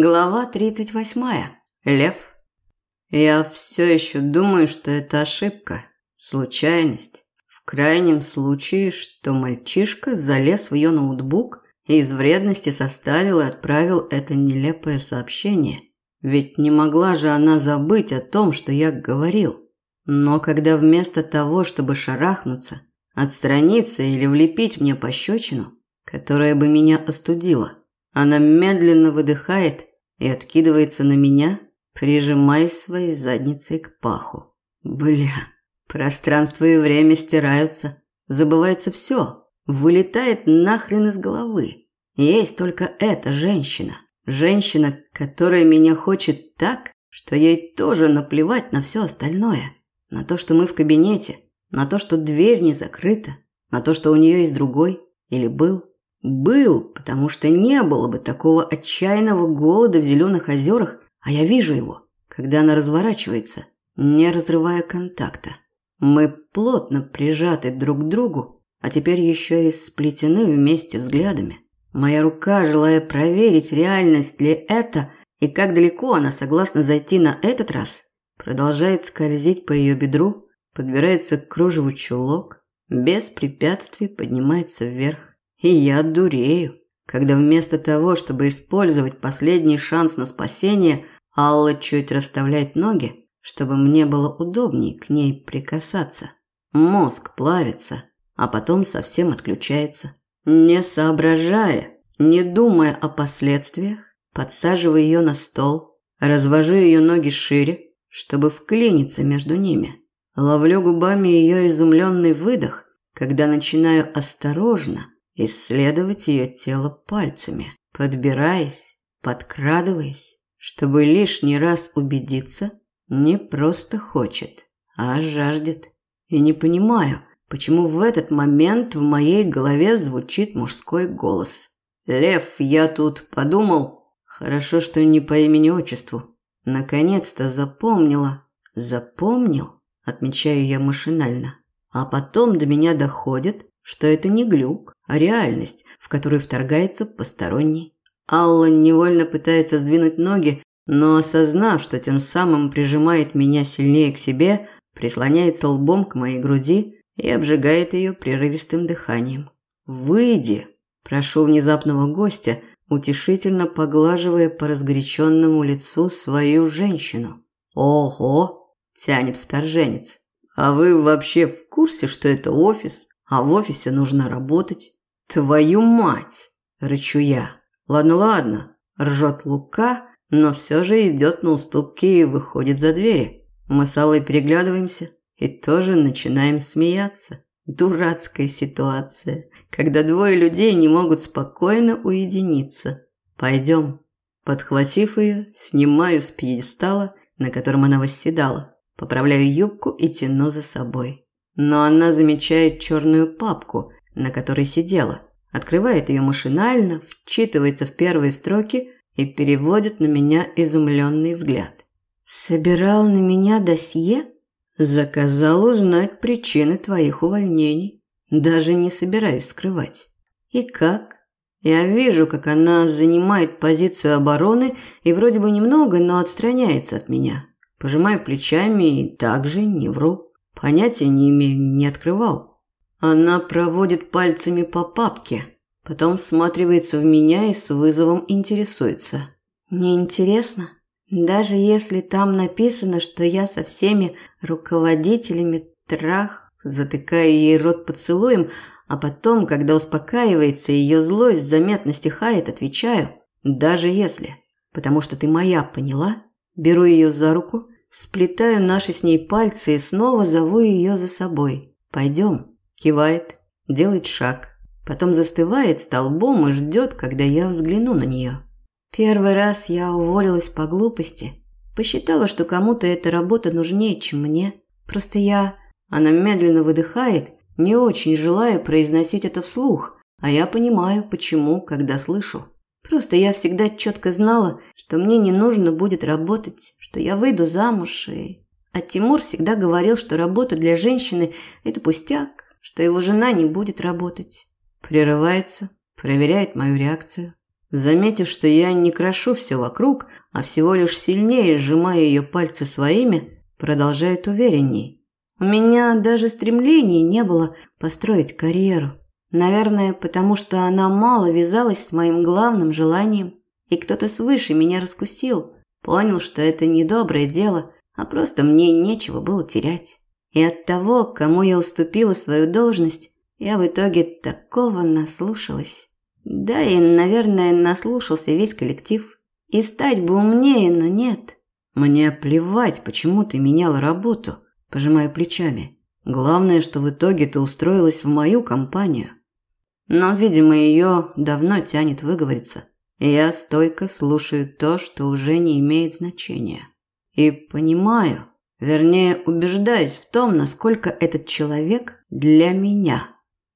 Глава 38. Лев. Я все еще думаю, что это ошибка, случайность. В крайнем случае, что мальчишка залез в ее ноутбук и из вредности составил и отправил это нелепое сообщение. Ведь не могла же она забыть о том, что я говорил. Но когда вместо того, чтобы шарахнуться, отстраниться или влепить мне пощечину, которая бы меня остудила, она медленно выдыхает и откидывается на меня, прижимаясь своей задницей к паху. Бля, пространство и время стираются, забывается все, вылетает нахрен из головы. Есть только эта женщина. Женщина, которая меня хочет так, что ей тоже наплевать на все остальное. На то, что мы в кабинете, на то, что дверь не закрыта, на то, что у нее есть другой или был. Был, потому что не было бы такого отчаянного голода в зеленых озерах, а я вижу его, когда она разворачивается, не разрывая контакта. Мы плотно прижаты друг к другу, а теперь еще и сплетены вместе взглядами. Моя рука, желая проверить, реальность ли это и как далеко она согласна зайти на этот раз, продолжает скользить по ее бедру, подбирается к кружеву чулок, без препятствий поднимается вверх. И я дурею, когда вместо того, чтобы использовать последний шанс на спасение, Алла чуть расставляет ноги, чтобы мне было удобнее к ней прикасаться. Мозг плавится, а потом совсем отключается. Не соображая, не думая о последствиях, подсаживаю ее на стол, развожу ее ноги шире, чтобы вклиниться между ними. Ловлю губами ее изумленный выдох, когда начинаю осторожно, исследовать ее тело пальцами, подбираясь, подкрадываясь, чтобы лишний раз убедиться, не просто хочет, а жаждет. И не понимаю, почему в этот момент в моей голове звучит мужской голос. «Лев, я тут подумал. Хорошо, что не по имени-отчеству. Наконец-то запомнила. Запомнил?» Отмечаю я машинально. А потом до меня доходит, что это не глюк, а реальность, в которую вторгается посторонний. Алла невольно пытается сдвинуть ноги, но осознав, что тем самым прижимает меня сильнее к себе, прислоняется лбом к моей груди и обжигает ее прерывистым дыханием. «Выйди!» – прошу внезапного гостя, утешительно поглаживая по разгоряченному лицу свою женщину. «Ого!» – тянет вторженец. «А вы вообще в курсе, что это офис? а в офисе нужно работать. Твою мать, рычу я. Ладно, ладно, ржет Лука, но все же идет на уступки и выходит за двери. Мы с Аллой переглядываемся и тоже начинаем смеяться. Дурацкая ситуация, когда двое людей не могут спокойно уединиться. Пойдем. Подхватив ее, снимаю с пьедестала, на котором она восседала, поправляю юбку и тяну за собой но она замечает черную папку, на которой сидела, открывает ее машинально, вчитывается в первые строки и переводит на меня изумленный взгляд. «Собирал на меня досье?» «Заказал узнать причины твоих увольнений. Даже не собираюсь скрывать». «И как?» Я вижу, как она занимает позицию обороны и вроде бы немного, но отстраняется от меня. Пожимаю плечами и также не вру. Понятия не имею, не открывал. Она проводит пальцами по папке, потом всматривается в меня и с вызовом интересуется. Не интересно? Даже если там написано, что я со всеми руководителями трах, затыкаю ей рот поцелуем, а потом, когда успокаивается ее злость заметно стихает, отвечаю: "Даже если, потому что ты моя, поняла?" Беру ее за руку, Сплетаю наши с ней пальцы и снова зову ее за собой. «Пойдем». Кивает, делает шаг. Потом застывает столбом и ждет, когда я взгляну на нее. Первый раз я уволилась по глупости. Посчитала, что кому-то эта работа нужнее, чем мне. Просто я... Она медленно выдыхает, не очень желая произносить это вслух, а я понимаю, почему, когда слышу. Просто я всегда четко знала, что мне не нужно будет работать, что я выйду замуж и... А Тимур всегда говорил, что работа для женщины – это пустяк, что его жена не будет работать. Прерывается, проверяет мою реакцию. Заметив, что я не крошу все вокруг, а всего лишь сильнее сжимаю ее пальцы своими, продолжает уверенней. У меня даже стремлений не было построить карьеру. Наверное, потому что она мало вязалась с моим главным желанием, и кто-то свыше меня раскусил, понял, что это не доброе дело, а просто мне нечего было терять. И от того, кому я уступила свою должность, я в итоге такого наслушалась. Да и, наверное, наслушался весь коллектив. И стать бы умнее, но нет. Мне плевать, почему ты меняла работу, пожимая плечами. Главное, что в итоге ты устроилась в мою компанию. Но, видимо, ее давно тянет выговориться. И я стойко слушаю то, что уже не имеет значения. И понимаю, вернее, убеждаюсь в том, насколько этот человек для меня.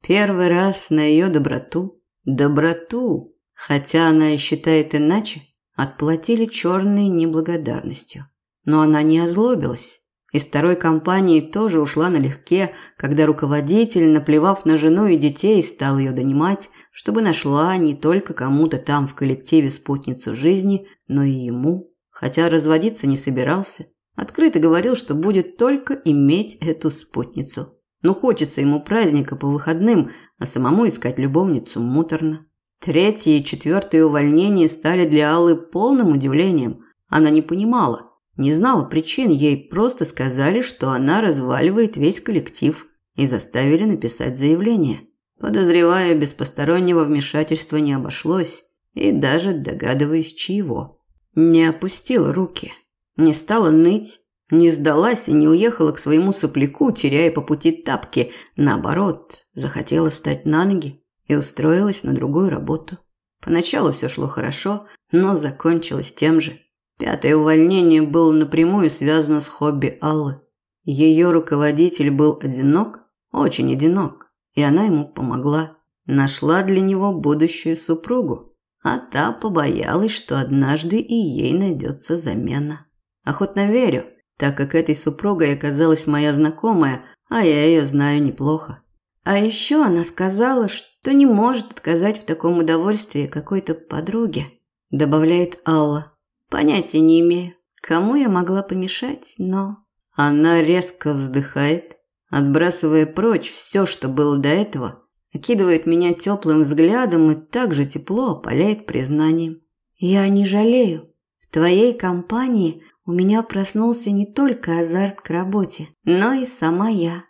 Первый раз на ее доброту, доброту, хотя она и считает иначе, отплатили черной неблагодарностью. Но она не озлобилась. Из второй компании тоже ушла налегке, когда руководитель, наплевав на жену и детей, стал ее донимать, чтобы нашла не только кому-то там в коллективе спутницу жизни, но и ему. Хотя разводиться не собирался. Открыто говорил, что будет только иметь эту спутницу. Ну, хочется ему праздника по выходным, а самому искать любовницу муторно. Третье и четвертое увольнения стали для Аллы полным удивлением. Она не понимала, не знала причин, ей просто сказали, что она разваливает весь коллектив и заставили написать заявление. Подозревая, без постороннего вмешательства не обошлось, и даже догадываясь, чьего. Не опустила руки, не стала ныть, не сдалась и не уехала к своему сопляку, теряя по пути тапки. Наоборот, захотела стать на ноги и устроилась на другую работу. Поначалу все шло хорошо, но закончилось тем же. Пятое увольнение было напрямую связано с хобби Аллы. Ее руководитель был одинок, очень одинок, и она ему помогла. Нашла для него будущую супругу, а та побоялась, что однажды и ей найдется замена. Охотно верю, так как этой супругой оказалась моя знакомая, а я ее знаю неплохо. А еще она сказала, что не может отказать в таком удовольствии какой-то подруге, добавляет Алла. Понятия не имею, кому я могла помешать, но она резко вздыхает, отбрасывая прочь все, что было до этого, окидывает меня теплым взглядом и также тепло опаляет признанием. Я не жалею. В твоей компании у меня проснулся не только азарт к работе, но и сама я.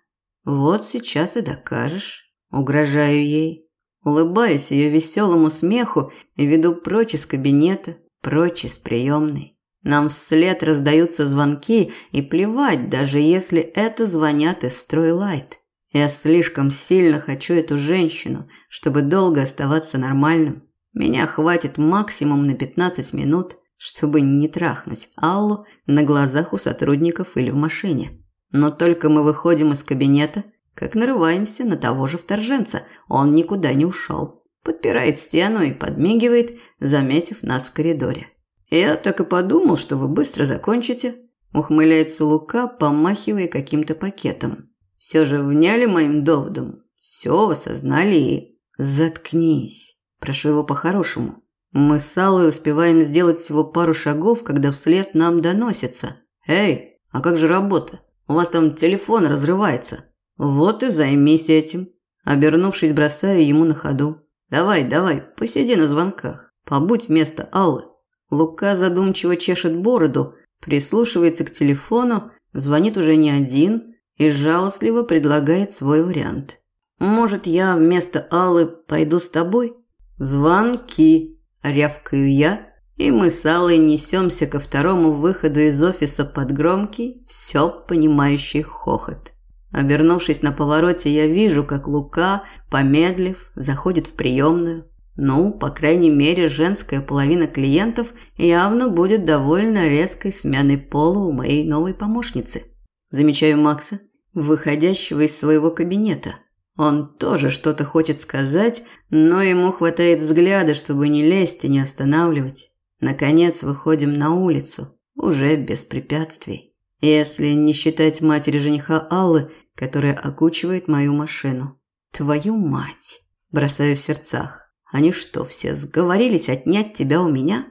Вот сейчас и докажешь. Угрожаю ей. Улыбаюсь ее веселому смеху и веду прочь из кабинета, прочь из приемной. Нам вслед раздаются звонки, и плевать, даже если это звонят из Стройлайт. Я слишком сильно хочу эту женщину, чтобы долго оставаться нормальным. Меня хватит максимум на 15 минут, чтобы не трахнуть Аллу на глазах у сотрудников или в машине. Но только мы выходим из кабинета, как нарываемся на того же вторженца. Он никуда не ушел. Подпирает стену и подмигивает, заметив нас в коридоре. «Я так и подумал, что вы быстро закончите», – ухмыляется Лука, помахивая каким-то пакетом. «Все же вняли моим доводом. Все осознали и...» «Заткнись», – прошу его по-хорошему. Мы с Аллой успеваем сделать всего пару шагов, когда вслед нам доносится. «Эй, а как же работа? У вас там телефон разрывается». «Вот и займись этим». Обернувшись, бросаю ему на ходу. «Давай, давай, посиди на звонках. Побудь вместо Аллы». Лука задумчиво чешет бороду, прислушивается к телефону, звонит уже не один и жалостливо предлагает свой вариант. «Может, я вместо Аллы пойду с тобой?» «Звонки», Рявкаю я, и мы с Аллой несемся ко второму выходу из офиса под громкий, все понимающий хохот. Обернувшись на повороте, я вижу, как Лука, помедлив, заходит в приемную. Ну, по крайней мере, женская половина клиентов явно будет довольно резкой сменой пола у моей новой помощницы. Замечаю Макса, выходящего из своего кабинета. Он тоже что-то хочет сказать, но ему хватает взгляда, чтобы не лезть и не останавливать. Наконец выходим на улицу, уже без препятствий. Если не считать матери жениха Аллы, которая окучивает мою машину. Твою мать! Бросаю в сердцах. Они что, все сговорились отнять тебя у меня?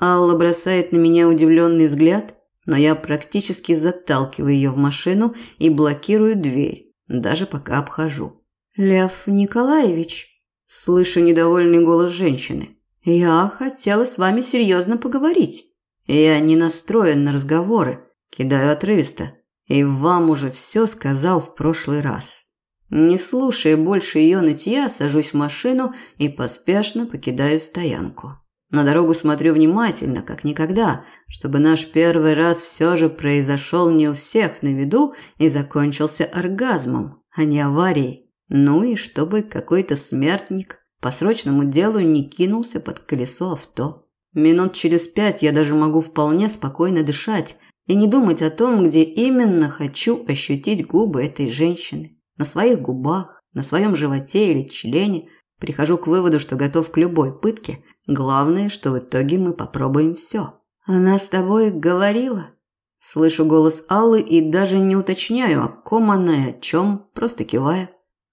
Алла бросает на меня удивленный взгляд, но я практически заталкиваю ее в машину и блокирую дверь, даже пока обхожу. Лев Николаевич, слышу недовольный голос женщины. Я хотела с вами серьезно поговорить. Я не настроен на разговоры, кидаю отрывисто. И вам уже все сказал в прошлый раз. Не слушая больше ее нытья, сажусь в машину и поспешно покидаю стоянку. На дорогу смотрю внимательно, как никогда, чтобы наш первый раз все же произошел не у всех на виду и закончился оргазмом, а не аварией. Ну и чтобы какой-то смертник по срочному делу не кинулся под колесо авто. Минут через пять я даже могу вполне спокойно дышать, и не думать о том, где именно хочу ощутить губы этой женщины. На своих губах, на своем животе или члене. Прихожу к выводу, что готов к любой пытке. Главное, что в итоге мы попробуем все. Она с тобой говорила? Слышу голос Аллы и даже не уточняю, о ком она и о чем, просто киваю.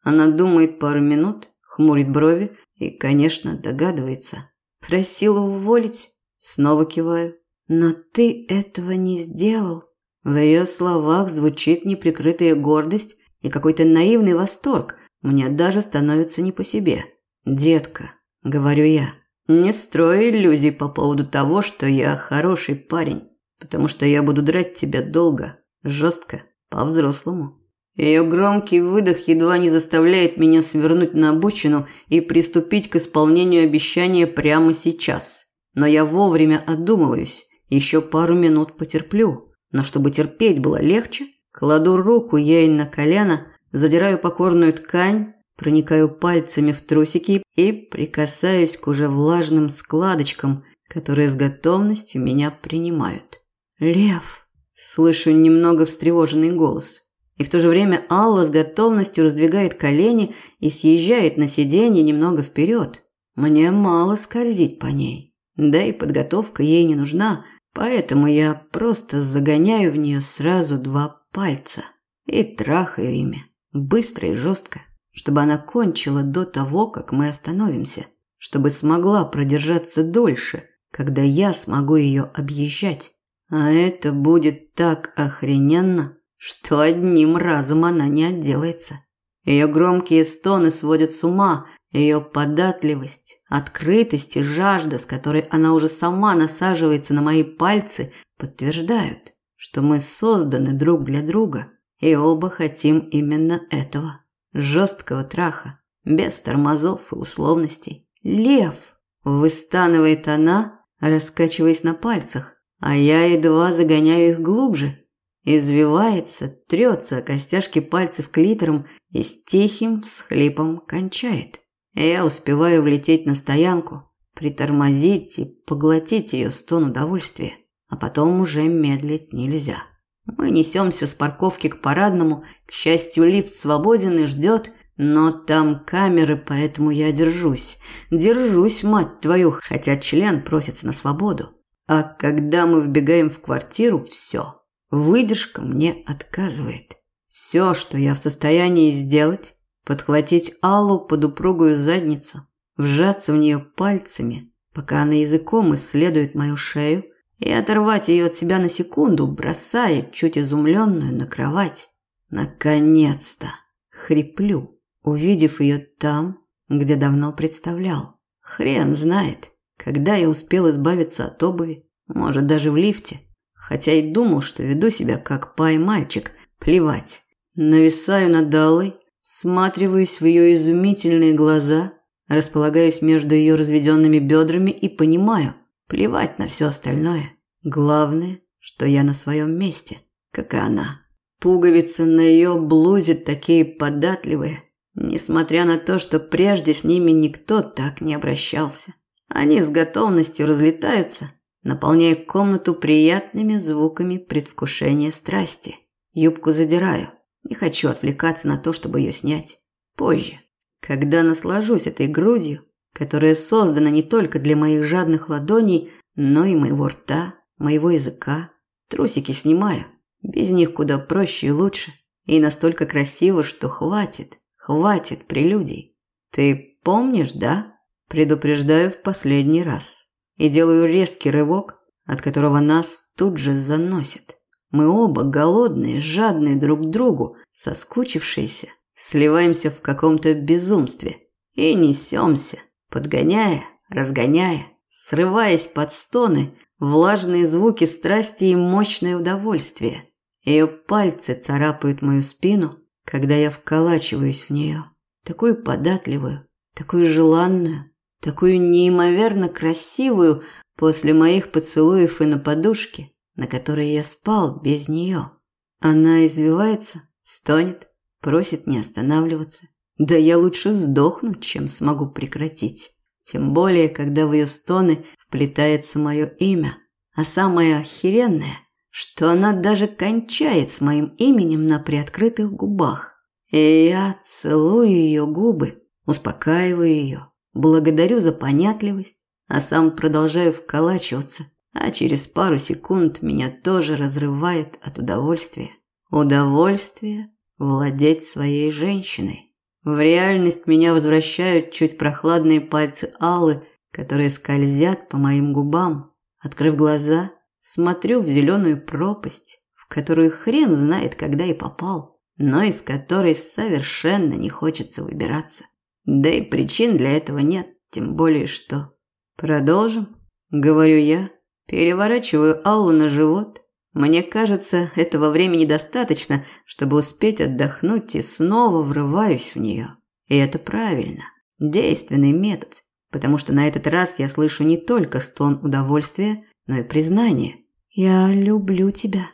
Она думает пару минут, хмурит брови и, конечно, догадывается. Просила уволить. Снова киваю. Но ты этого не сделал. В ее словах звучит неприкрытая гордость и какой-то наивный восторг. Мне даже становится не по себе. Детка, говорю я, не строй иллюзий по поводу того, что я хороший парень, потому что я буду драть тебя долго, жестко, по-взрослому. Ее громкий выдох едва не заставляет меня свернуть на обочину и приступить к исполнению обещания прямо сейчас. Но я вовремя одумываюсь еще пару минут потерплю, но чтобы терпеть было легче, кладу руку ей на колено, задираю покорную ткань, проникаю пальцами в трусики и прикасаюсь к уже влажным складочкам, которые с готовностью меня принимают. «Лев!» – слышу немного встревоженный голос. И в то же время Алла с готовностью раздвигает колени и съезжает на сиденье немного вперед. Мне мало скользить по ней. Да и подготовка ей не нужна – Поэтому я просто загоняю в нее сразу два пальца и трахаю ими, быстро и жестко, чтобы она кончила до того, как мы остановимся, чтобы смогла продержаться дольше, когда я смогу ее объезжать. А это будет так охрененно, что одним разом она не отделается. Ее громкие стоны сводят с ума, ее податливость, открытость и жажда, с которой она уже сама насаживается на мои пальцы, подтверждают, что мы созданы друг для друга и оба хотим именно этого. Жесткого траха, без тормозов и условностей. «Лев!» – выстанывает она, раскачиваясь на пальцах, а я едва загоняю их глубже. Извивается, трется о костяшки пальцев клитором и с тихим всхлипом кончает. Я успеваю влететь на стоянку, притормозить и поглотить ее стон удовольствия, а потом уже медлить нельзя. Мы несемся с парковки к парадному, к счастью, лифт свободен и ждет, но там камеры, поэтому я держусь. Держусь, мать твою, хотя член просится на свободу. А когда мы вбегаем в квартиру, все. Выдержка мне отказывает. Все, что я в состоянии сделать, подхватить Аллу под упругую задницу, вжаться в нее пальцами, пока она языком исследует мою шею, и оторвать ее от себя на секунду, бросая чуть изумленную на кровать. Наконец-то! Хриплю, увидев ее там, где давно представлял. Хрен знает, когда я успел избавиться от обуви, может, даже в лифте. Хотя и думал, что веду себя как пай-мальчик, плевать. Нависаю над Аллой, Сматриваюсь в ее изумительные глаза, располагаюсь между ее разведенными бедрами и понимаю, плевать на все остальное. Главное, что я на своем месте, как и она. Пуговицы на ее блузе такие податливые, несмотря на то, что прежде с ними никто так не обращался. Они с готовностью разлетаются, наполняя комнату приятными звуками предвкушения страсти. Юбку задираю, не хочу отвлекаться на то, чтобы ее снять. Позже, когда наслажусь этой грудью, которая создана не только для моих жадных ладоней, но и моего рта, моего языка. Трусики снимаю. Без них куда проще и лучше. И настолько красиво, что хватит, хватит прелюдий. Ты помнишь, да? Предупреждаю в последний раз. И делаю резкий рывок, от которого нас тут же заносит. Мы оба голодные, жадные друг к другу, соскучившиеся, сливаемся в каком-то безумстве и несемся, подгоняя, разгоняя, срываясь под стоны, влажные звуки страсти и мощное удовольствие. Ее пальцы царапают мою спину, когда я вколачиваюсь в нее, такую податливую, такую желанную, такую неимоверно красивую после моих поцелуев и на подушке, на которой я спал без нее. Она извивается, стонет, просит не останавливаться. Да я лучше сдохну, чем смогу прекратить. Тем более, когда в ее стоны вплетается мое имя. А самое охеренное, что она даже кончает с моим именем на приоткрытых губах. И я целую ее губы, успокаиваю ее, благодарю за понятливость, а сам продолжаю вколачиваться, а через пару секунд меня тоже разрывает от удовольствия. Удовольствие владеть своей женщиной. В реальность меня возвращают чуть прохладные пальцы Аллы, которые скользят по моим губам. Открыв глаза, смотрю в зеленую пропасть, в которую хрен знает, когда и попал, но из которой совершенно не хочется выбираться. Да и причин для этого нет, тем более что... Продолжим, говорю я, переворачиваю Аллу на живот. Мне кажется, этого времени достаточно, чтобы успеть отдохнуть и снова врываюсь в нее. И это правильно. Действенный метод, потому что на этот раз я слышу не только стон удовольствия, но и признание. «Я люблю тебя».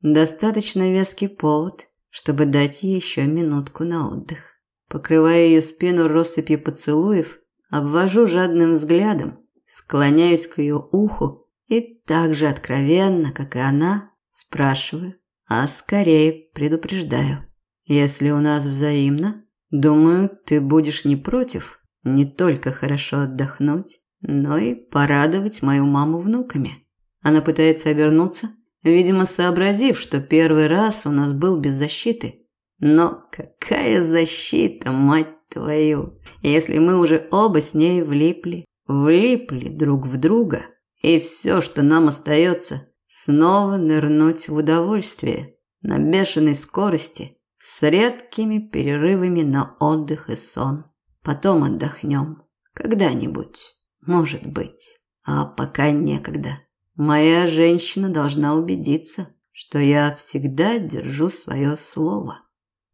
Достаточно веский повод, чтобы дать ей еще минутку на отдых. Покрываю ее спину россыпью поцелуев, обвожу жадным взглядом, склоняюсь к ее уху и так же откровенно, как и она, спрашиваю, а скорее предупреждаю. Если у нас взаимно, думаю, ты будешь не против не только хорошо отдохнуть, но и порадовать мою маму внуками. Она пытается обернуться, видимо, сообразив, что первый раз у нас был без защиты. Но какая защита, мать твою, если мы уже оба с ней влипли, влипли друг в друга, и все, что нам остается, снова нырнуть в удовольствие на бешеной скорости с редкими перерывами на отдых и сон. Потом отдохнем. Когда-нибудь, может быть. А пока некогда. Моя женщина должна убедиться, что я всегда держу свое слово.